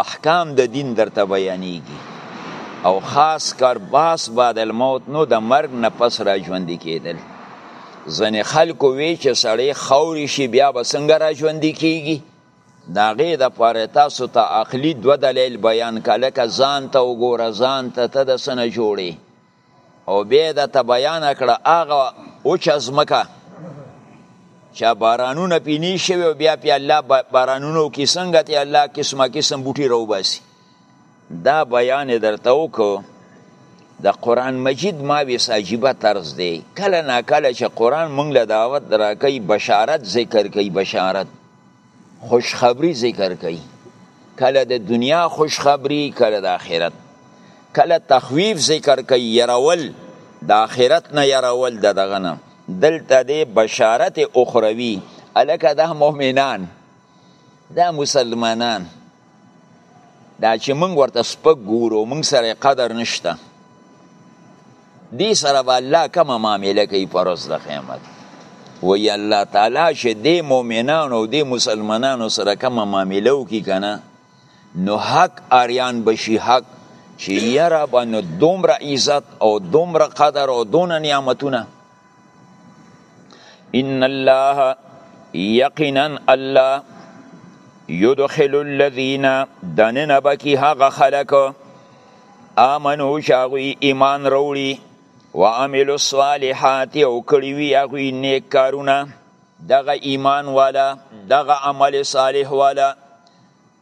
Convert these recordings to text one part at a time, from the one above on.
احکام د دین درته بیانیږي او خاص کر باس بعد الموت نو د مرګ نه پس را ژوندې کېدل ځنې خلکو وی چې سړی خوري شي بیا به څنګه را ژوندې کېږي د هغې دپاره تاسو ته عقلي دوه دلیل بیان که لکه ځان ته وګوره ځان ته ته د څه نه جوړې او بیا د ته بیان کړه هغه اوچه ځمکه چې بارانونه پې نه شوي او بیا پې الله بارانونو کې څنګه ته الله قسمه قسم بوټي راوباسي دا بیان یې درته وکړو د قرآن مجید ما ویس عجیبه طرز دی کله نا کله چې قرآن مونږ له دعوت راکوي بشارت ذکر کوي بشارت خوشخبری ذکر کوي کله د دنیا خوشخبری کله د آخرت کله تخویف ذکر کوي يرول د آخرت نه يرول د دغه نه دلته د بشارت اخروی الکه د مؤمنان دا مسلمانان دا چې موږ ورته سپک ګورو موږ سره قدر نشته دی سره به الله کومه معامله کوي په ورځ د قیامت وی الله تعالی چې دی مؤمنانو او دی مسلمانانو سره کومه معامله وکړي که نه نو حق اریان بشي حق چې یاره به نو دومره عزت او دومره قدر او دونه نعمتونه ان الله یقینا الله یدخل الذین دنن بکی هغه خلق آمنو شاغوی ایمان روړي وعملوا الصالحات او کړي وی هغه نیک کارونه دغه ایمان والا دغه عمل صالح والا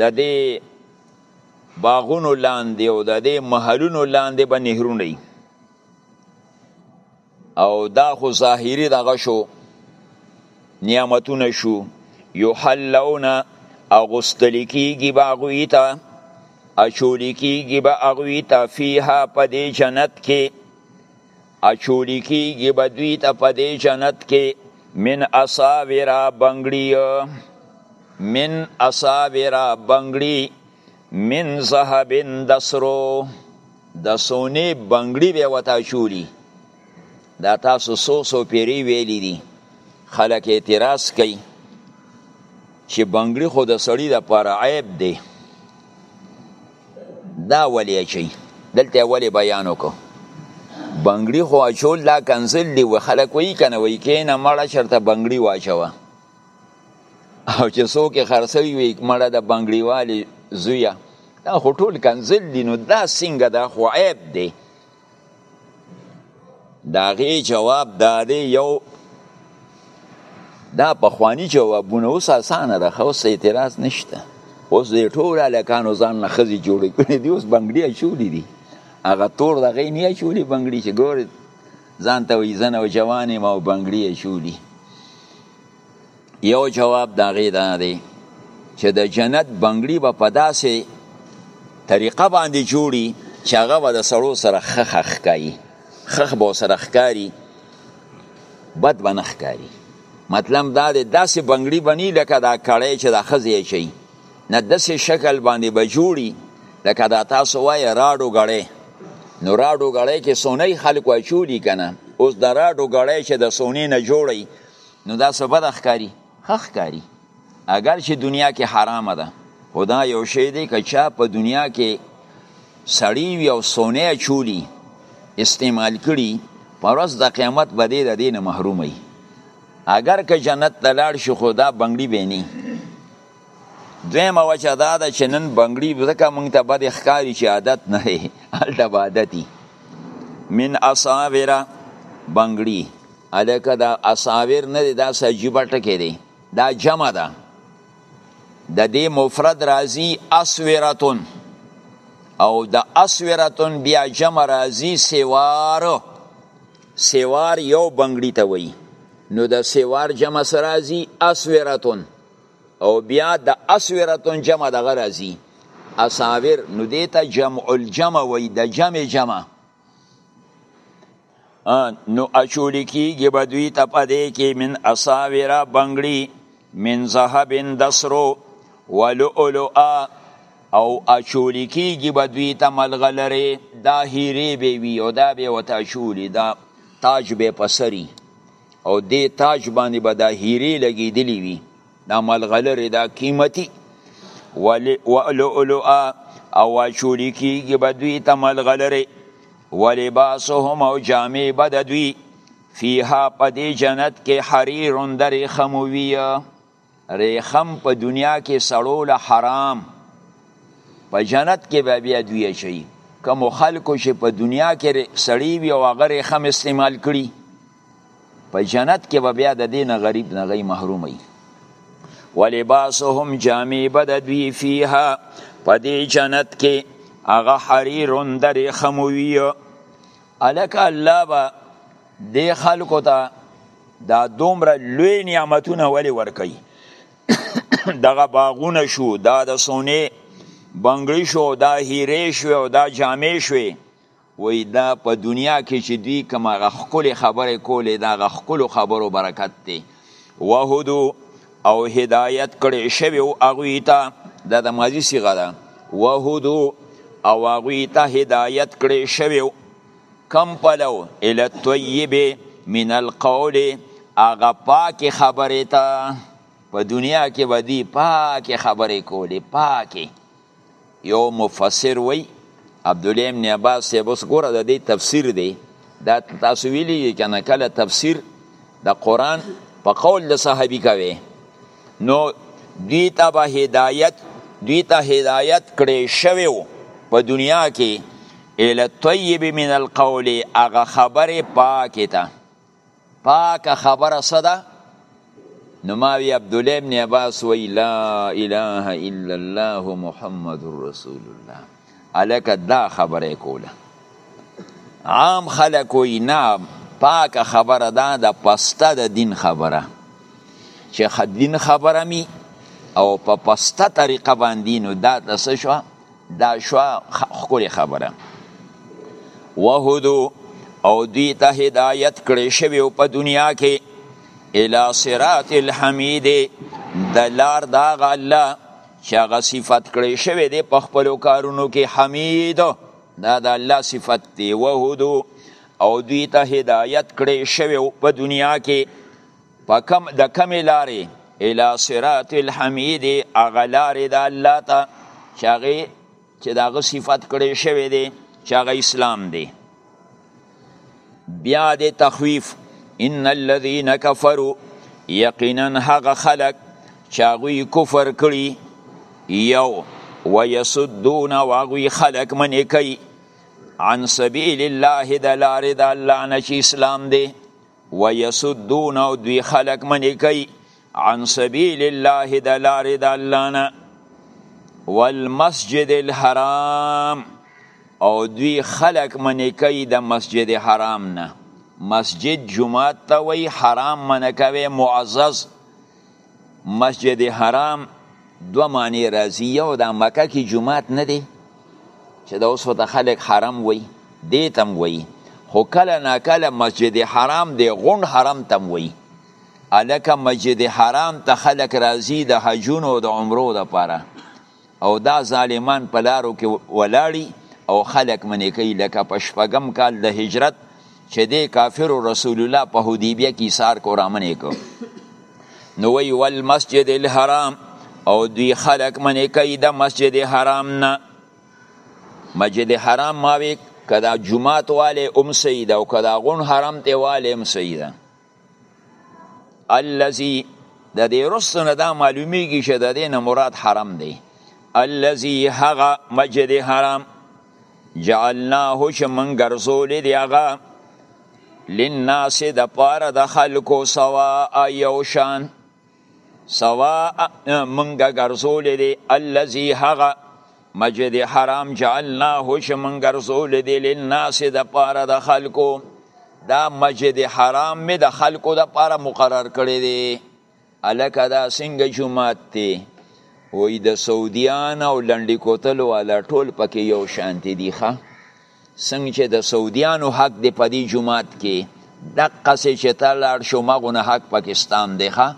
د دې باغونو لاندې او د دې محلونو لاندې به نهرونه وي او دا خو ظاهري دغه شو نعمتونه شو یحلون اغوستل کیږي به هغوی ته اچول کیږي به هغوی ته فیها په دې جنت کې اچولی کیږي به دوی ته په دې جنت کې من اصاورا بنګړي من اصاورا بنګړي من ذهبن دسرو د سونې بنګړي به وتا چولی دا تاسو سو سو پیری ویلی دي خلک اعتراض کوي چې بنګړي خو د سړی د پر عیب دی دا ولی اچي دلته ولی بیان وکړو بنگړي خو اچول دا کنزل دی و خلک وی کنه وی کینه مړه چرته بنگړي واچوه او چې څوک خرڅوي وی مړه د بنگړي والی زویا دا خو ټول کنزل دی نو دا څنګه دا خو عیب دی داغه جواب داده یو دا په خوانی جوابونه اوس اسانه ده خو سه اعتراض نشته اوس دې ټول الکانو ځان نه خزي جوړې کړې دي اوس بنگړي چولې دي هغه تور دغه نه چولې بنگړي چې ګور ځان ته وې زنه او جوانې ما بنگړي چولې یو جواب دا غي دا دی چې د جنت بنگړي به په داسې طریقه باندې جوړي چې هغه به د سړو سره خخ ښکاري خخ به سره ښکاري بد به نه ښکاري مطلب دا دی داسې بنگړي بنی لکه دا کړی چې دا خزې چي نه داسې شکل باندې به جوړي لکه دا تاسو وایې راډو غړې نو راډو غړې کې سونی خلک واچولي کنه اوس د راډو غړې چې د سونی نه جوړي نو دا څه بد ښکاري ښه ښکاري اگر چې دنیا کې حرامه ده خو دا یو شی دی که چا په دنیا کې سړی وي او سونه چولی استعمال کړي پر ورځ د قیامت به دی د دې نه محروم وي اگر که جنت ته لاړ شي خو دا بنګړي به نه دویمه وجه دا ده چې نن بنګړي ځکه مونږ ته بد ښکاري چې عادت نه دی هلته به عادتي من اصاوره بنګړي الکه دا اساویر نه دی دا سجیبه ټکی دی دا جمع ده د دې مفرد راځي اسورتون او د اسورتون بیا جمع راځي سوار سوار یو بنگړی ته وایي نو د سوار جمع سره راځي اسورتون او بیا د اسورتون جمع دغه راځي اساور نو دې ته جمع الجمع وایي د جمع جمع نو اچولی کیږي به دوی ته په دې کې من اساوره بنګړي من ذهب دسرو ولؤلؤا او اچولی کیږي به دوی ته ملغلرې دا هیرې به وي او دا به ورته اچولي دا تاج به په سري او دې تاج باندې به دا هیرې لګېدلې وي دا ملغلرې دا قیمتي ولؤلؤا او واچولی کیږي به دوی ته ملغلرې ولباسهم او جامې به د دوی فیها په دې جنت کې حریر د ریخم وي ریخم په دنیا کې سړو له حرام په جنت کې به بیا دوی اچوي کوم خلکو چې په دنیا کې سړی وي او هغه ریخم استعمال کړي په جنت کې به بیا د دې نه غریب نه غي محروم وي ولباسهم جامې به د دوی فیها په دې جنت کې هغه حریرون د ریخم وي هلکه الله به دې خلکو ته دا دومره لوی نعمتونه ولې ورکوي دغه باغونه شو دا د سونې بنګړي شو دا هیرې شوې او دا جامې شوې وای دا په دنیا کې چې دوی کوم هغه ښکلې خبرې کولې د هغه ښکلو خبرو برکت دی وهدو او هدایت کړی شوی او هغوی ته دا د ماضي صیغه ده وهدو او هغوی ته هدایت کړی شوی کم پلو الی الطیب من القول هغه پاکې خبرې ته په دنیا کې به دوی پاکې خبرې کولې پاکې یو مفسر وی عبدالله ابن عباس صاحب اوس ګوره د دې تفسیر دی دا تاسو ویلی دی کنه کله تفسیر د قران په قول د صحابي کوي نو دوی ته به هدایت دوی ته هدایت کړی شوی په دنیا کې اله طیب من القول هغه خبره پاکه ته پاکه خبره څه ده نو ما وی عبد الله ابن عباس وی لا اله الا الله محمد رسول الله الک دا خبره کوله عام خلک وی نه پاکه خبره ده د پسته د دین خبره چې دین خبره می او په پسته طریقه باندې نو دا د څه شو دا شوا خکلی خبره وهدو او دوی ته هدایت کړی شوی او په دنیا کې الى صراط الحمید د لار دا غله چې هغه صفت کړی شوی دی په خپل کارونو کې حمید دا د الله صفت دی وهدو او دوی ته هدایت کړی شوی په دنیا کې په کم د کمې لارې الی صراط الحمید هغه لارې د الله ته چې هغې چې د هغه صفت کړی شوی دی چې هغه اسلام دی بیا د تخویف ان الذین کفروا یقینا هغه خلق چې هغوی کفر کړي یو ویسدون او هغوی خلق منې کوي عن سبیل الله د لارې د الله نه چې اسلام دی ويسدون او دوی خلق منی کوي عن سبيل الله د لارې د الله نه والمسجد الحرام او دوی خلق منی کوي د مسجد حرام نه مسجد جمعه ته وي حرام منه کوي معزز مسجد حرام دو معنی راځي یو د مکه کې جمعات نه دی چې د اوس ته خلک حرم وای دې تم وای خو کله نا کله مسجد حرام دی غون حرم تم وای الکه مسجد حرام ته خلک راځي د حجونو او د عمرو لپاره او دا ظالمان په لارو کې ولاړی او خلک منې کوي لکه په شپږم کال د هجرت چې د کافر رسول الله په حدیبیه کې سار کو رامنې کو نو وی ول مسجد الحرام او دوی خلق منې کوي د مسجد حرام نه مسجد حرام ماوي کدا جمعات والے ام سیدا او کدا غون حرام ته والے ام سیدا الذي د دې رسنه دا معلومیږي چې د دې نه مراد حرم دی الذي هغه مسجد حرام جعلناه چې من ګرځولې دی هغه للناس د پاره د خلکو سوا یو شان سوا منګه ګرځول دي الذي هغه مسجد حرام جعلناه چې منګه ګرځول دي للناس د پاره د خلکو دا مسجد حرام می د خلکو د پاره مقرر کړی دی الکه دا څنګه جمعات دی وای د سعودیان او لنډی کوتل والا ټول پکې یو شانتی دی ښه څنګه چې د سعودیانو حق دی په دې جماعت کې دقه سې چې ته لاړ شو مغونه حق پاکستان دی ښه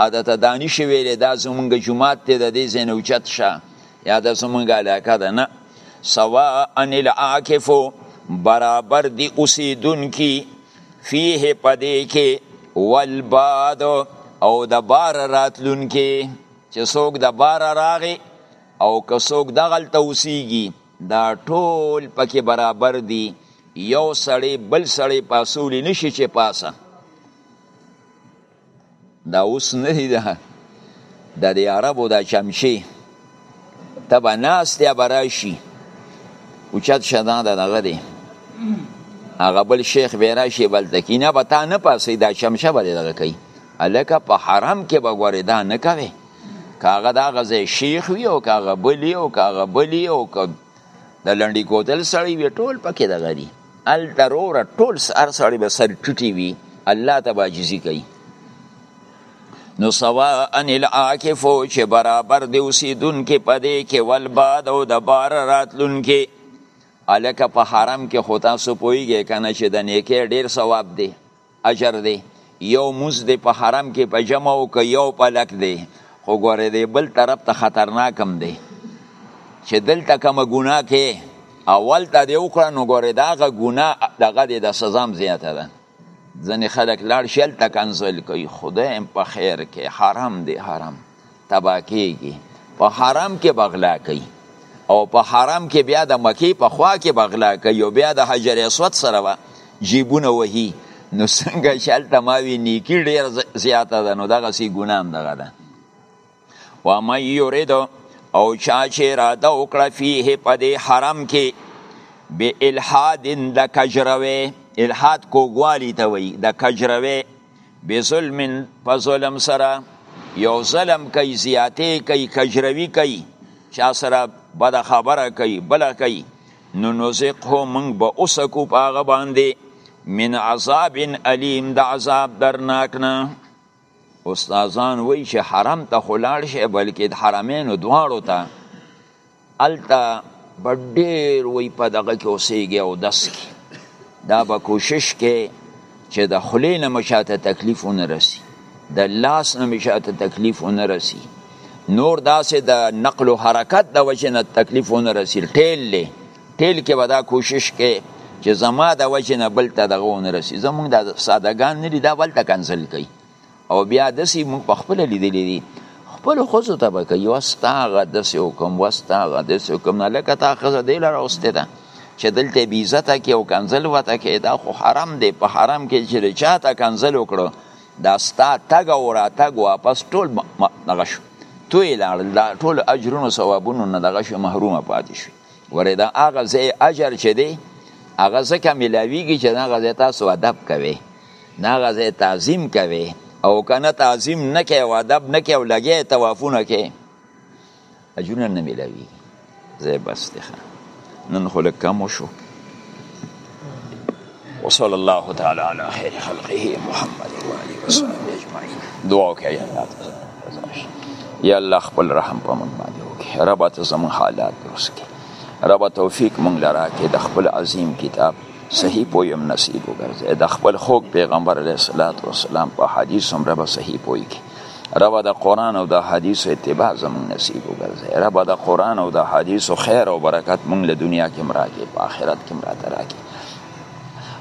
او د ته دانش ویلې دا زمونږ جماعت دی د دې ځای نه اوچت شه یا د زمونږ علاقه ده نه سوا ان العاکف برابر دی اوسیدونکي فيه پدې کې والباد او د بار راتلونکي چې څوک د بار راغی او که څوک دغلته اوسیږي دا ټول پکې برابر دي یو سړی بل سړی پاسولی نشي چې پاسه دا اوس نه دی ده د دې عربو دا چمچې ته به ناست یا به راشي اوچت شه دا دغه دی هغه بل شیخ به راشي بلته کې نه به تا نه پاسي دا چمچه به دغه کوي هلکه په حرم کې به ګورې دا نه کوي کاغه دا غزه شیخ وی او کاغه بلی او کاغه بلی او که د لنډی کوتل سړی وی ټول پکې د غری ال ضرور ټول سر سړی به سر ټټی وی الله ته باجزی کوي نو سوا ان العاکف چې برابر دی اوسیدون کې پدې کې ول باد او د بار راتلون کې الکه په حرم کې خو تاسو پویږئ کنه چې د نیکه ډیر ثواب دی اجر دی یو موز دی په حرم کې په جمع او که یو پلک دی خو ګوره دی بل طرف ته خطرناکم دی چې دلته کوم ګناه کې اول ته دی وکړه نو ګوره داغه ګناه دغه دی د سزام زیاته ده ځنې خلک لاړ شل ته کنزل کوي خدای په خیر کې حرم دی حرم تبا کیږي په حرم کې بغلا کوي او په حرم کې بیا د مکی په خوا کې بغلا کوي او بیا د حجر اسود سره به جیبونه وهي نو څنګه چې هلته ما وي نیکي ډېر زیاته ده نو دغسې ګناه هم دغه ده ومن یرید او چا چې اراده وکړه فیه په دې حرم کې به الحاد د کجروي الحاد کوګوالی ته وي د کجروي بظلم په ظلم سره یو ظلم کوي زیاتې کوي کجروي کوي چا سره بد خبره کوي بل کوي نو نزقه موږ به اوسکو په هغه باندې من عذاب علیم د عذاب درناک نه استادان وایي چې حرم ته خلاړ شي بلکې حرمینو دواړو ته هلته به ډېر وی په دغه کې اوسېږي او دس کې دا به کوشش کې چې د خولې نه مشاته تکلیف ونه رسی د لاس نه مشاته تکلیف ونه رسی نور داسې د دا نقل و حرکت د وجه نه تکلیف ونه رسی ټیل لی ټیل کې به دا کوشش کې چې زما د وجه نه بل ته دغه ونه رسی زمونږ د سادهګان نه دي دا بل ته کنسل کوي او بیا دسی مونږ په خپل لیدلې دي خپل خوځو ته به کوي واستاغه د سې حکم واستاغه د سې حکم نه لکه تا خزه دی لره اوسته ده چې دلته بی عزت کې او کنزل وته کې دا خو حرام دی په حرام کې چې چاته کنزل وکړو دا ستا تګ او راتګ واپس ټول دغه شو توی لاړل دا ټول اجرونو ثوابونو نه دغه شو محرومه پاتې شو ورې دا هغه ځای اجر چې دی هغه ځکه ملاویږي چې هغه ځای تاسو ادب کوي هغه ځای تعظیم کوي او کنه تعظیم نه کوي او ادب نه کوي او لګي توافونه کوي اجرونه نه ملاویږي زه بس دی نن خو لږ کم وشو وصلی الله تعالی علی خیر خلقه محمد و علی وسلم اجمعین دعا وکړه یا الله یا الله خپل رحم په مونږ باندې وکړي رب ته زمون حالات درست کړي رب توفیق مونږ لرا کې د خپل عظیم کتاب صحیح پویم نصیب وګرځي د خپل خوږ پیغمبر علیه الصلاۃ والسلام په حدیث هم رب صحیح پوي کې رب د قران او د حدیث اتباع زمون نصیب وګرځي رب د قران او د حدیث خیر او برکت مونږ له دنیا کې مراکې په آخرت کې مراته راکې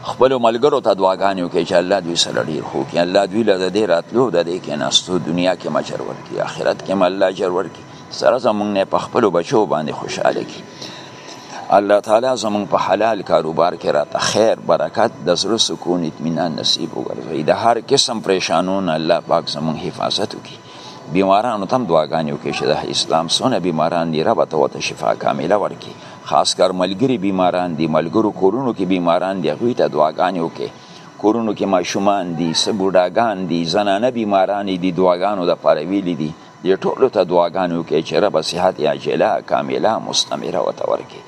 خپل ملګرو ته دعاګانې وکړي چې الله دوی سره ډیر خو کې الله دوی له دې راتلو د دې کې ناستو دنیا کې مجر ورکړي آخرت کې الله اجر ورکړي سره زمونږ نه په خپل بچو باندې خوشاله کړي الله تعالی زمونږ په حلال کاروبار کې راته خیر برکت د زړه سکون اطمینان نصیب وګرځي د هر قسم پریشانونو الله پاک زمونږ حفاظت وکړي بیمارانو تم دعاګانې وکړي چې د اسلام سونه بیماران دی رب ته وته شفا کامله ورکړي خاص کر ملګری بیماران دي ملګرو کورونو کې بیماران دي هغوی ته دعاګانې وکړي کورونو کې ماشومان دي څه بوډاګان دي زنانه بیماران دي دعاګانو د پاره ویلي دي دې ټولو ته دعاګانې وکړي چې رب صحت عاجله کامله مستمره ورته ورکړي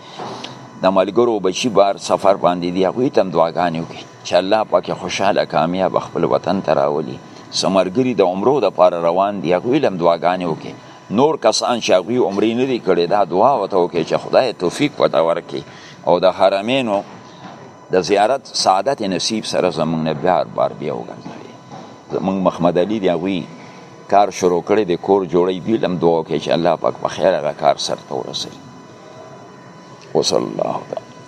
د ملګرو بچي بار سفر باندې دي هغوی ته هم دعاګانې وکړي چې الله پاک خوشاله کامیاب خپل وطن ته راولي سمرګری د عمرو د پاره روان دی هغه ویلم دعاګانې وکي نور کسان چې هغه عمرې نه دی کړي دا دعا وته وکي چې خدای توفیق وته ورکي او د حرمینو د زیارت سعادت نصیب سره زمونږ نه بیا بار بیا وګرځي زمونږ محمد علي دی هغه کار شروع کړي د کور جوړي دی لم دعا کوي چې الله پاک په خیر را کار سره ورسوي وصلی الله تعالی